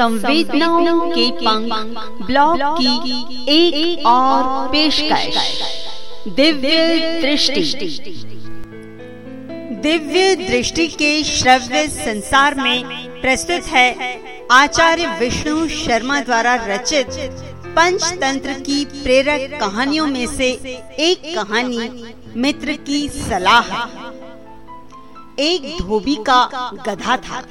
संवेदनाओं के पंख ब्लॉग की एक, एक और पेशकश। दिव्य दृष्टि। दिव्य दृष्टि के श्रव्य संसार में प्रस्तुत है आचार्य विष्णु शर्मा द्वारा रचित पंचतंत्र की प्रेरक कहानियों में से एक कहानी मित्र की सलाह। एक धोबी का गधा था।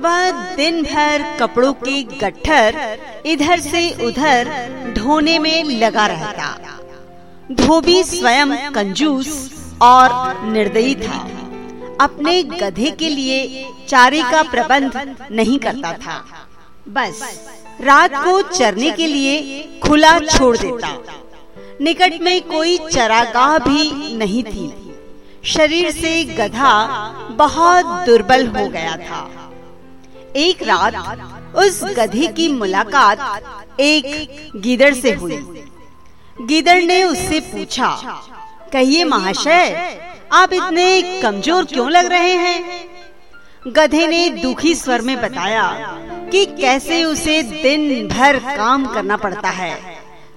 वह दिन भर कपड़ों के गट्ठर इधर से उधर ढोने में लगा रहता। धोबी स्वयं कंजूस और निर्दयी था। अपने गधे के लिए चारे का प्रबंध नहीं करता था। बस रात को चरने के लिए खुला छोड़ देता। निकट में कोई चरागाह भी नहीं थी। शरीर से गधा बहुत दुर्बल हो गया था। एक रात उस गधे की मुलाकात एक गिदड़ से हुई। गिदड़ ने उससे पूछा, कहिए महाशय, आप इतने कमज़ोर क्यों लग रहे हैं? गधे ने दुखी स्वर में बताया कि कैसे उसे दिन भर काम करना पड़ता है।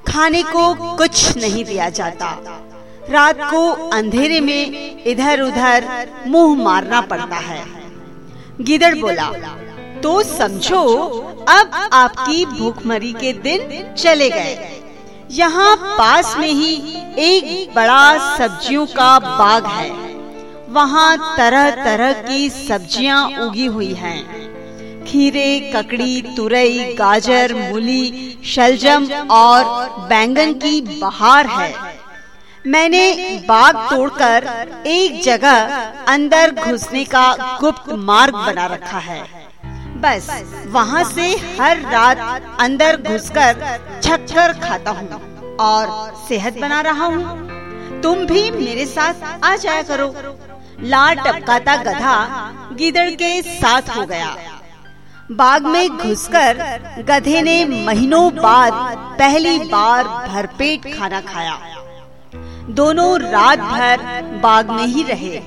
खाने को कुछ नहीं दिया जाता। रात को अंधेरे में इधर उधर मुँह मारना पड़ता है। गिदड़ बोला तो समझो, अब आपकी भूखमरी के दिन चले गए। यहाँ पास में ही एक बड़ा सब्जियों का बाग है। वहाँ तरह तरह की सब्ज़ियाँ उगी हुई हैं। खीरे, ककड़ी, तुरई, गाजर, मूली, शलजम और बैंगन की बहार है। मैंने बाग तोड़कर एक जगह अंदर घुसने का गुप्त मार्ग बना रखा है। बस, वहाँ से हर रात अंदर घुसकर छक्कर खाता हूँ और सेहत बना रहा हूँ। तुम भी मेरे साथ आ जाया करो। लाल टपकाता गधा गिदड़ के साथ हो गया। बाग में घुसकर गधे ने महीनों बाद पहली बार भरपेट खाना खाया। दोनों रात भर बाग में ही रहे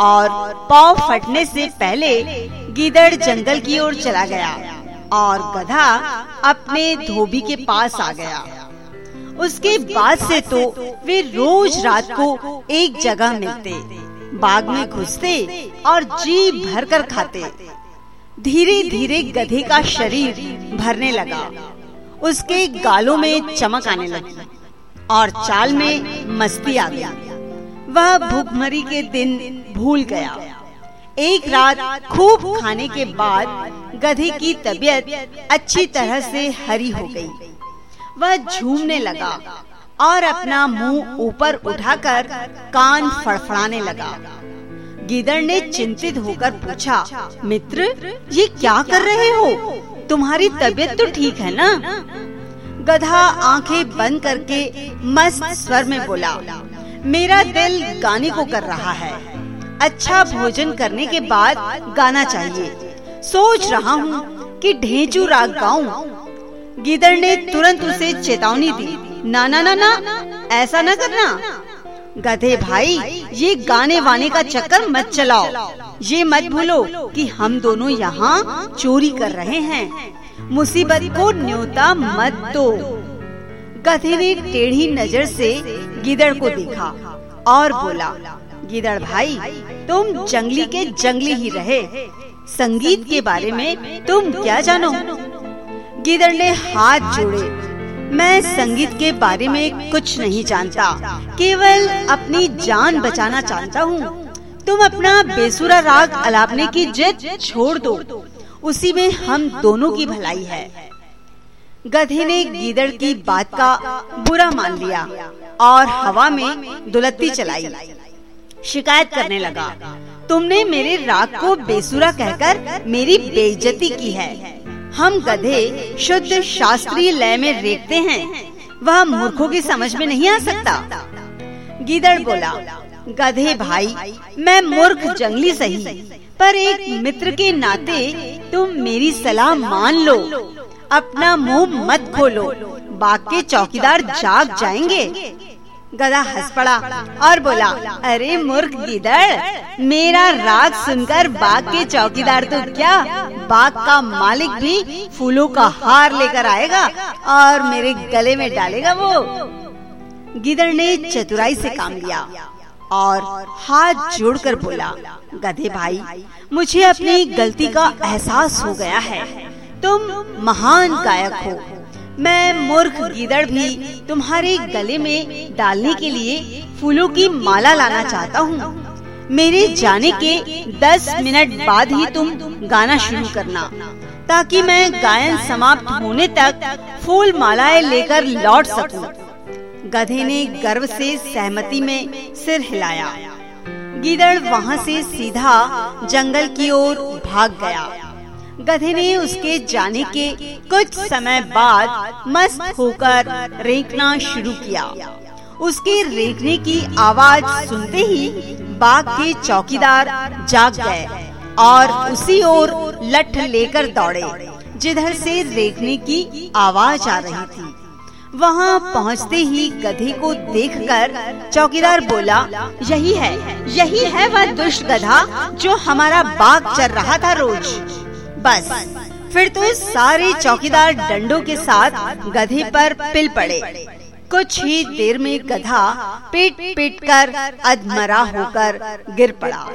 और पाव फटने से पहले गिदड़ जंगल की ओर चला गया और गधा अपने धोबी के पास आ गया। उसके बाद से तो वे रोज रात को एक जगह मिलते, बाग में घुसते और जी भर कर खाते। धीरे धीरे गधे का शरीर भरने लगा। उसके गालों में चमक आने लगी और चाल में मस्ती आ गया वह भूखमरी के दिन भूल गया। एक रात खूब खाने के बाद गधे की तबीयत अच्छी तरह से हरी हो गई। वह झूमने लगा और अपना मुँह ऊपर उठाकर कान फड़फड़ाने लगा गिदड़ ने चिंतित होकर पूछा, मित्र, ये क्या कर रहे हो तुम्हारी तबीयत तो ठीक है ना? गधा आँखें बंद करके मस्त स्वर में बोला, मेरा दिल गाने को कर रहा है अच्छा भोजन करने के बाद गाना चाहिए। सोच रहा हूँ कि ढेंचू राग गाऊं। गिदड़ ने तुरंत उसे चेतावनी दी। ना ना ना ना, ऐसा न करना। गधे भाई, ये गाने वाने का चक्कर मत चलाओ। ये मत भूलो कि हम दोनों यहाँ चोरी कर रहे हैं। मुसीबत को न्योता मत दो। गधे ने टेढ़ी नज़र से गिदड़ को देखा और बोला, गिदड़ भाई तुम जंगली के जंगली ही रहे। संगीत के बारे में तुम क्या जानो? गिदड़ ने हाथ जोड़े। मैं संगीत के बारे में कुछ नहीं जानता। केवल अपनी जान बचाना चाहता हूँ। तुम अपना बेसुरा राग अलापने की जिद छोड़ दो। उसी में हम दोनों की भलाई है। गधे ने गीदड़ की बात का बुरा मान लिया और हवा में दुलत्ती चलाई। शिकायत करने लगा। तुमने मेरे राग को बेसुरा कहकर मेरी बेइज्जती की है। हम गधे शुद्ध शास्त्रीय लय में रेखते हैं। वह मूर्खों की समझ में नहीं आ सकता। गीदड़ बोला, गधे भाई, मैं मूर्ख जंगली सही, पर एक मित्र के नाते तुम मेरी सलाह मान लो। अपना मुँह मत खोलो, बाग के चौकीदार जाग जाएँगे। गधा हंस पड़ा और बोला, अरे मूर्ख गिदड़, मेरा राग सुनकर बाग के चौकीदार तो क्या? बाग का मालिक भी फूलों का हार लेकर आएगा और मेरे गले में डालेगा वो। गिदड़ ने चतुराई से काम लिया और हाथ जोड़कर बोला, गधे भाई, मुझे अपनी गलती का एहसास हो गया है। तुम महान गायक हो मैं मूर्ख गिदड़ भी तुम्हारे गले में डालने के लिए फूलों की माला लाना चाहता हूँ। मेरे जाने के दस मिनट बाद ही तुम गाना शुरू करना, ताकि मैं गायन समाप्त होने तक फूल मालाएँ लेकर लौट सकूँ। गधे ने गर्व से सहमति में सिर हिलाया। गिदड़ वहाँ से सीधा जंगल की ओर भाग गया। गधे ने उसके जाने के कुछ समय बाद मस्त होकर रेखना शुरू किया। उसके रेखने की आवाज़ सुनते ही बाग के चौकीदार जाग गए और उसी ओर लठ लेकर दौड़े, जिधर से रेखने की आवाज़ आ रही थी। वहाँ पहुँचते ही गधे को देखकर चौकीदार बोला, यही है यही है वह दुष्ट गधा जो हमारा बाग चल रहा था रोज। बस। फिर तो सारे चौकीदार डंडों के साथ गधे पर पिल पड़े। कुछ ही देर में गधा पीट पीट कर अधमरा होकर गिर पड़ा।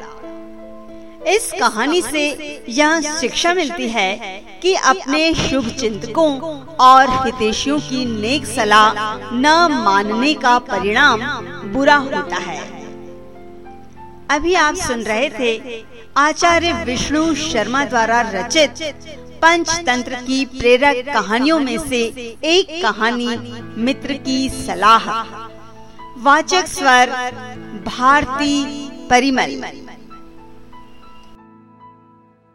इस कहानी से यह शिक्षा मिलती है कि अपने शुभ चिंतकों और हितेशियों की नेक सलाह न मानने का परिणाम बुरा होता है। अभी आप सुन रहे थे आचार्य विष्णु शर्मा द्वारा रचित पंचतंत्र की प्रेरक कहानियों में से एक कहानी मित्र की सलाह। वाचक स्वर भारती परिमल।